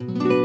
thank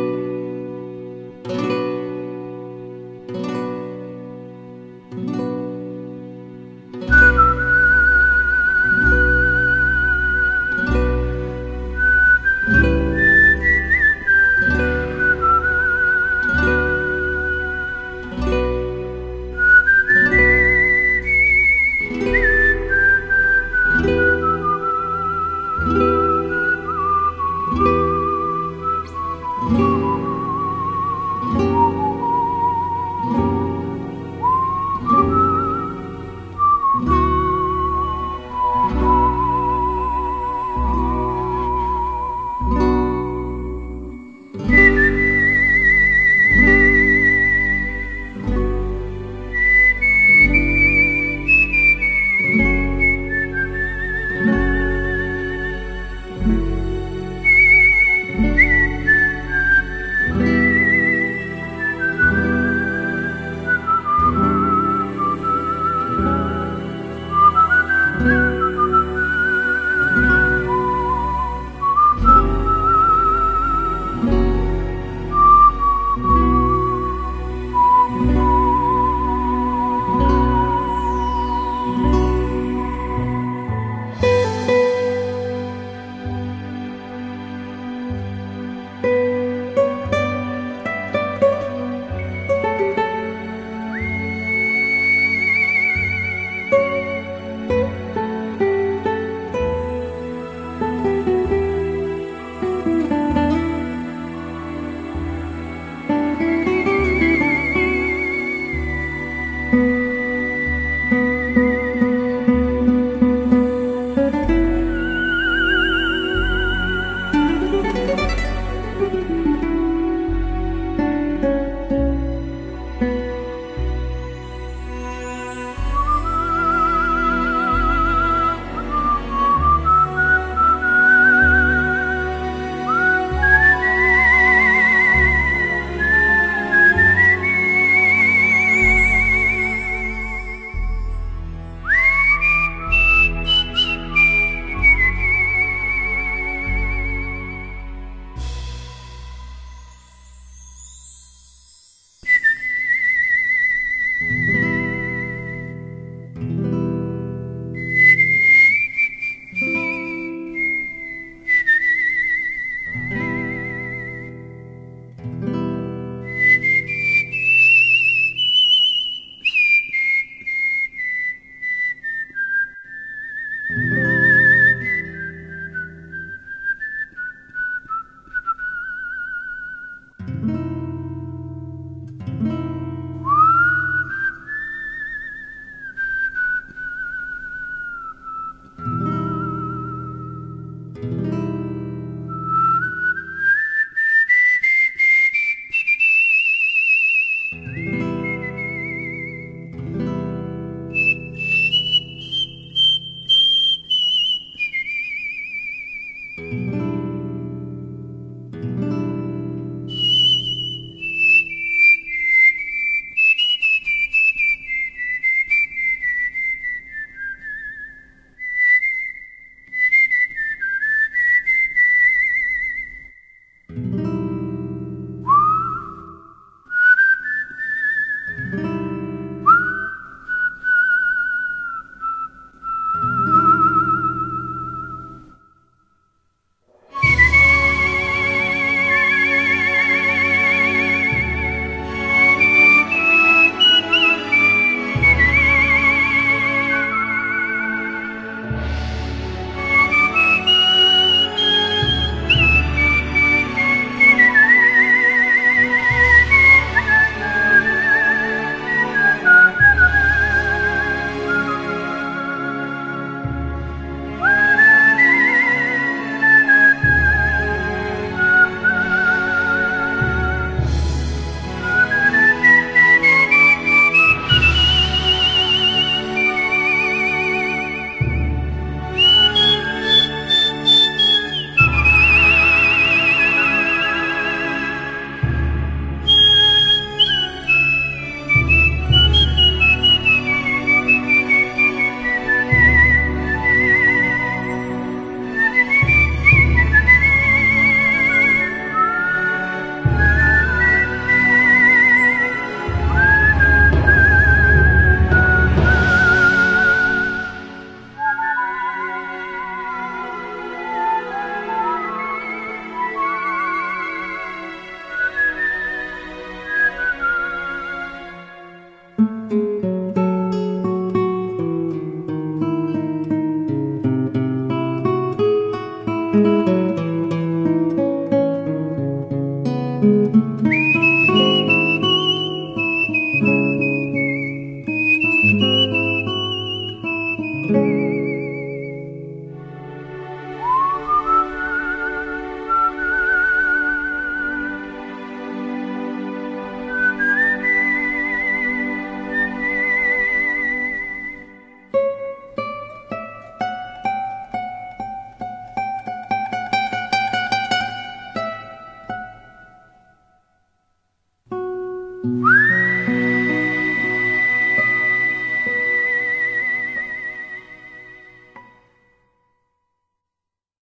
Bye.